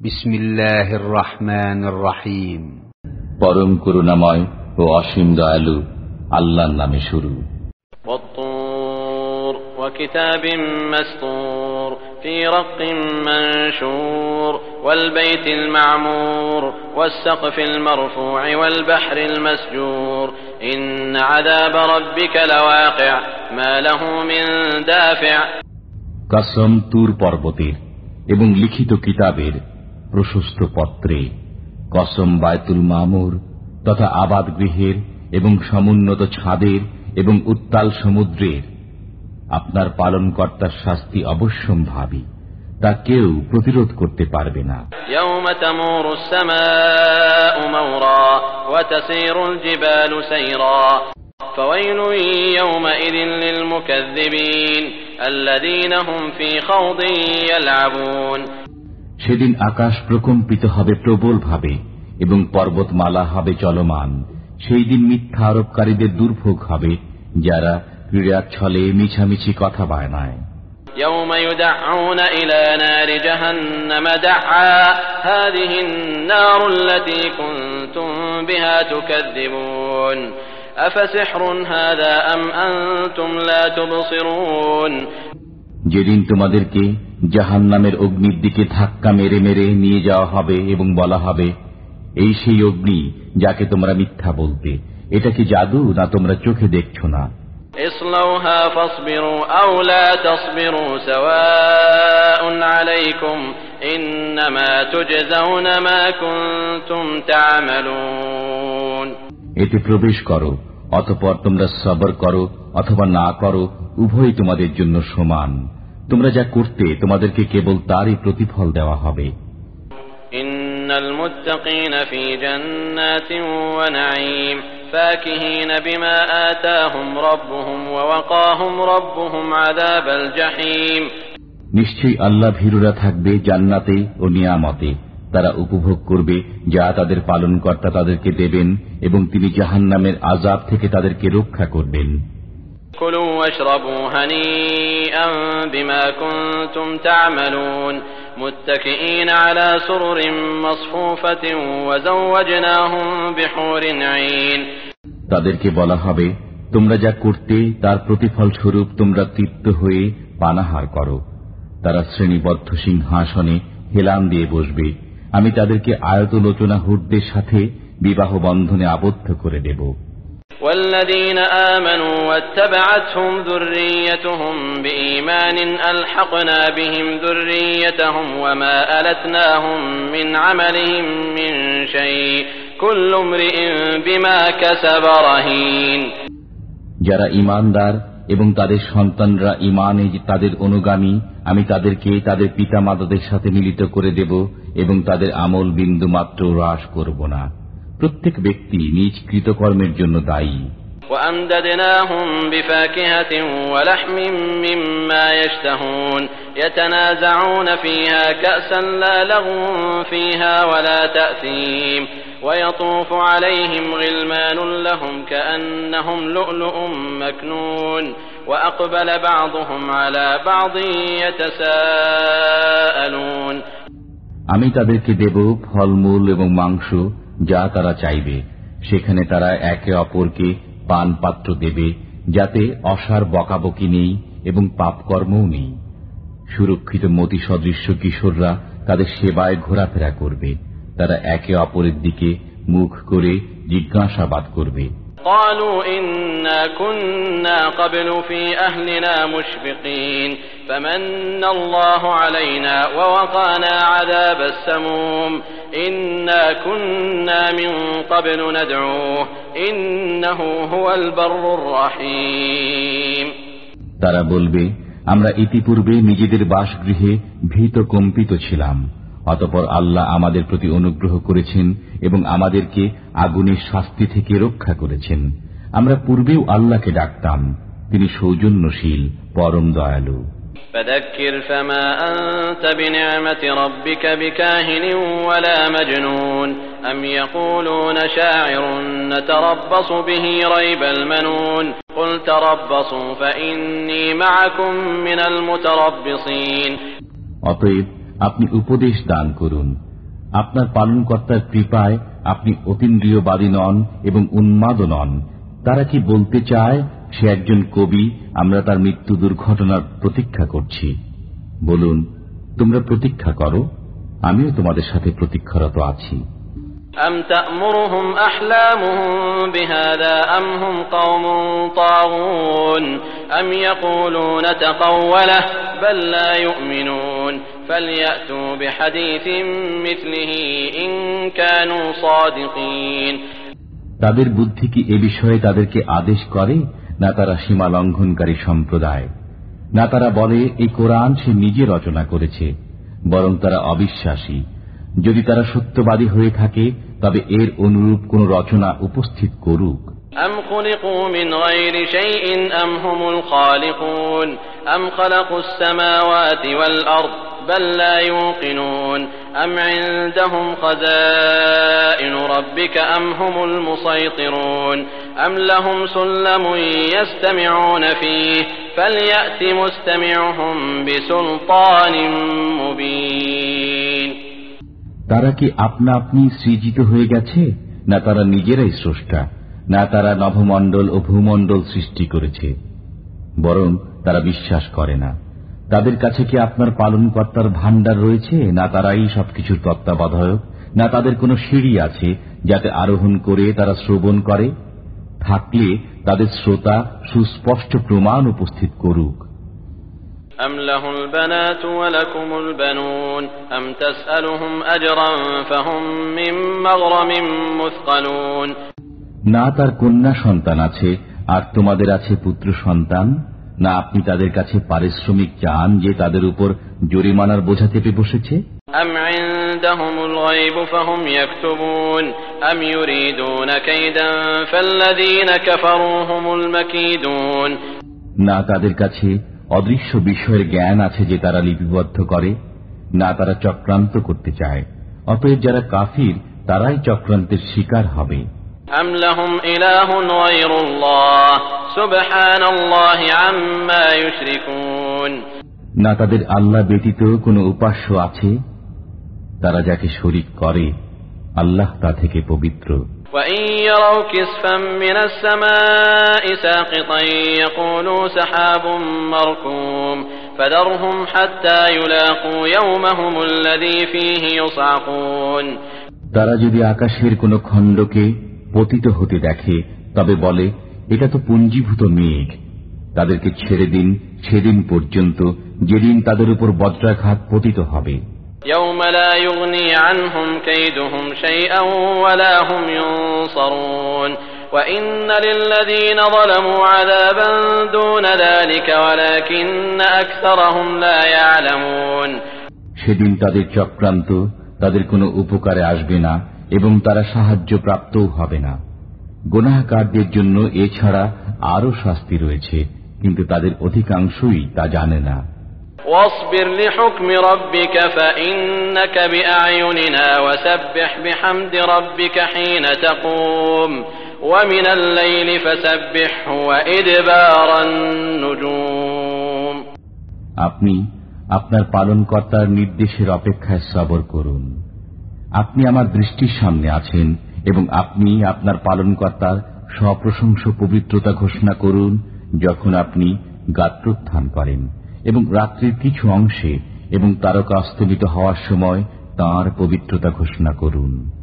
بسم الله الرحمن الرحيم পরম করুণাময় ও অসীম দয়ালু আল্লাহর নামে শুরু والطور وكتاب مسطور في رق منشور والبيت المعمور والسقف المرفوع والبحر المسجور إن عذاب ربك لواقع ما له من دافع কসম তুর পর্বতের এবং লিখিত কিতাবের প্রশস্ত পত্রে কসম বায়তুল মামুর তথা আবাদ গৃহের এবং সমুন্নত ছাদের এবং উত্তাল সমুদ্রের আপনার পালনকর্তার শাস্তি অবশ্যম্ভাবী তা কেউ প্রতিরোধ করতে পারবে না يوم تمور السماء مورا وتسير الجبال سيرا فويل يومئذ للمكذبين الذين هم في خوض يلعبون সেদিন আকাশ প্রকম্পিত হবে প্রবলভাবে এবং পর্বতমালা হবে চলমান সেই দিন মিথ্যা আরোপকারীদের দুর্ভোগ হবে যারা ক্রীড়ার ছলে মিছামিছি কথা বায়নায় يوم يدعون إلى نار جهنم دعا هذه النار التي كنتم بها تكذبون أفسحر هذا أم أنتم لا تبصرون যেদিন তোমাদেরকে জাহান নামের অগ্নির দিকে ধাক্কা মেরে মেরে নিয়ে যাওয়া হবে এবং বলা হবে এই সেই অগ্নি যাকে তোমরা মিথ্যা বলতে। এটা কি জাদু না তোমরা চোখে দেখছ না? এতে প্রবেশ করো অতপর তোমরা সবর করো অথবা না করো উভয় তোমাদের জন্য সমান। তোমরা যা করতে তোমাদেরকে কেবল তারই প্রতিফল দেওয়া হবে। নিশ্চয়ই আল্লাহ ভীরুরা থাকবে জান্নাতে ও নিয়ামতে। তারা উপভোগ করবে যা তাদের পালনকর্তা তাদেরকে দেবেন এবং তিনি জাহান্নামের আজাব থেকে তাদেরকে রক্ষা করবেন। كلوا واشربوا هنيئا بما كنتم تعملون متكئين على سرر مصفوفة وزوجناهم بحور عين তাদেরকে বলা হবে তোমরা যা করতে তার প্রতিফল স্বরূপ তোমরা তৃপ্ত হয়ে পানাহার করো তারা শ্রেণীবদ্ধ সিংহাসনে হেলান দিয়ে বসবে আমি তাদেরকে আয়তলোচনা হুডদের সাথে বিবাহ বন্ধনে আবদ্ধ করে দেব والذين آمنوا واتبعتهم ذريتهم بإيمان ألحقنا بهم ذريتهم وما ألتناهم من عملهم من شيء كل امرئ بما كسب رهين যারা ইমানদার এবং তাদের সন্তানরা ইমানে যে তাদের অনুগামী আমি তাদেরকে তাদের পিতামাতাদের সাথে মিলিত করে দেব এবং তাদের আমল বিন্দু মাত্র হ্রাস করব না প্রত্যেক ব্যক্তি নিজ কৃতকর্মের জন্য দায়ী وأمددناهم بفاكهة ولحم مما يشتهون يتنازعون فيها كأسا لا لغو فيها ولا تأثيم ويطوف عليهم غلمان لهم كأنهم لؤلؤ مكنون وأقبل بعضهم على بعض يتساءلون আমি তাদেরকে দেব ফলমূল এবং মাংস যা তারা চাইবে, সেখানে তারা একে অপরকে পান পাত্র দেবে, যাতে অসার বকাবকি নেই এবং পাপকর্মও নেই। সুরক্ষিত মতি সদৃশ্য কিশোররা তাদের সেবায় ঘোরাফেরা করবে। তারা একে অপরের দিকে মুখ করে জিজ্ঞাসাবাদ করবে। قالوا إنا كنا قبل في أهلنا مشفقين فمن الله علينا ووقانا عذاب السموم إنا كنا من قبل ندعوه إنه هو البر الرحيم তারা বলবে আমরা ইতিপূর্বে নিজেদের বাসগৃহে ভীত কম্পিত ছিলাম অতপর আল্লাহ আমাদের প্রতি অনুগ্রহ করেছেন এবং আমাদেরকে আগুনের শাস্তি থেকে রক্ষা করেছেন। আমরা পূর্বেও আল্লাহকে ডাকতাম তিনি সৌজন্যশীল পরম দয়ালু। অতএব আপনি উপদেশ দান করুন। আপনার পালনকর্তার কৃপায় আপনি অতীন্দ্রিয়বাদী নন এবং উন্মাদ নন। তারা কি বলতে চায়, সে একজন কবি, আমরা তার মৃত্যু দুর্ঘটনার প্রতীক্ষা করছি। বলুন, তোমরা প্রতীক্ষা করো, আমিও তোমাদের সাথে প্রতীক্ষারত আছি। أم تأمرهم أحلامهم بهذا أم هم قوم طاغون أم يقولون تقوله بل لا يؤمنون فليأتوا بحديث مثله إن كانوا صادقين তাদের বুদ্ধি কি এ বিষয়ে তাদেরকে আদেশ করে না তারা সীমা লঙ্ঘনকারী সম্প্রদায় না তারা বলে এই কোরআন সে নিজে রচনা করেছে বরং তারা অবিশ্বাসী যদি তারা সত্যবাদী হয়ে থাকে তবে এর অনুরূপ কোন রচনা উপস্থিত করুক أم خلقوا من غير شيء أم هم الخالقون أم خلقوا السماوات والأرض بل لا يوقنون أم عندهم خزائن ربك أم هم المسيطرون أم لهم سلم يستمعون فيه فليأت مستمعهم بسلطان مبين তারা কি আপনা আপনি সৃজিত হয়ে গেছে না তারা নিজেরাই স্রষ্টা না তারা নভমণ্ডল ও ভূমণ্ডল সৃষ্টি করেছে বরং তারা বিশ্বাস করে না তাদের কাছে কি আপনার পালনকর্তার ভান্ডার রয়েছে না তারাই সবকিছুর তত্ত্বাবধায়ক না তাদের কোনো সিঁড়ি আছে যাতে আরোহণ করে তারা শ্রবণ করে থাকলে তাদের শ্রোতা সুস্পষ্ট প্রমাণ উপস্থিত করুক أم له البنات ولكم البنون أم تسألهم أجرا فهم من مغرم مثقلون না তার কন্যা সন্তান আছে আর তোমাদের আছে পুত্র সন্তান? না আপনি তাদের কাছে পারিশ্রমিক চান যে তাদের উপর জরিমানার বোঝা চেপে বসেছে? না তাদের কাছে অদৃশ্য বিষয়ের জ্ঞান আছে যে তারা লিপিবদ্ধ করে না তারা চক্রান্ত করতে চায়। অতএব যারা কাফির তারাই চক্রান্তের শিকার হবে। أم لهم إله غير الله سبحان الله عما يشركون না তাদের আল্লাহ ব্যতীত কোনো উপাস্য আছে তারা যাকে শরিক করে আল্লাহ তা থেকে পবিত্র وإن يروا كسفا من السماء ساقطا يقولوا سحاب مركوم فذرهم حتى يلاقوا يومهم الذي فيه يصعقون তারা যদি আকাশের কোনো খণ্ডকে পতিত হতে দেখে তবে বলে এটা তো পুঞ্জীভূত মেঘ। তাদেরকে ছেড়ে দিন সেদিন পর্যন্ত যেদিন তাদের উপর বজ্রাঘাত পতিত হবে। সেদিন তাদের চক্রান্ত তাদের কোনো উপকারে আসবে না। এবং তারা সাহায্য প্রাপ্তও হবে না গুনাহকারদের জন্য এছাড়া আরও শাস্তি রয়েছে কিন্তু তাদের অধিকাংশই তা জানে না واصبر لحكم ربك فإنك بأعيننا وسبح بحمد ربك حين تقوم ومن الليل فسبحه وإدبار النجوم আপনি আপনার পালনকর্তার নির্দেশের অপেক্ষায় সবর করুন আপনি আমার দৃষ্টির সামনে আছেন এবং আপনি আপনার পালনকর্তার সপ্রশংস পবিত্রতা ঘোষণা করুন যখন আপনি গাত্রোত্থান করেন এবং রাত্রির কিছু অংশে এবং তারকা অস্তমিত হওয়ার সময় তার পবিত্রতা ঘোষণা করুন।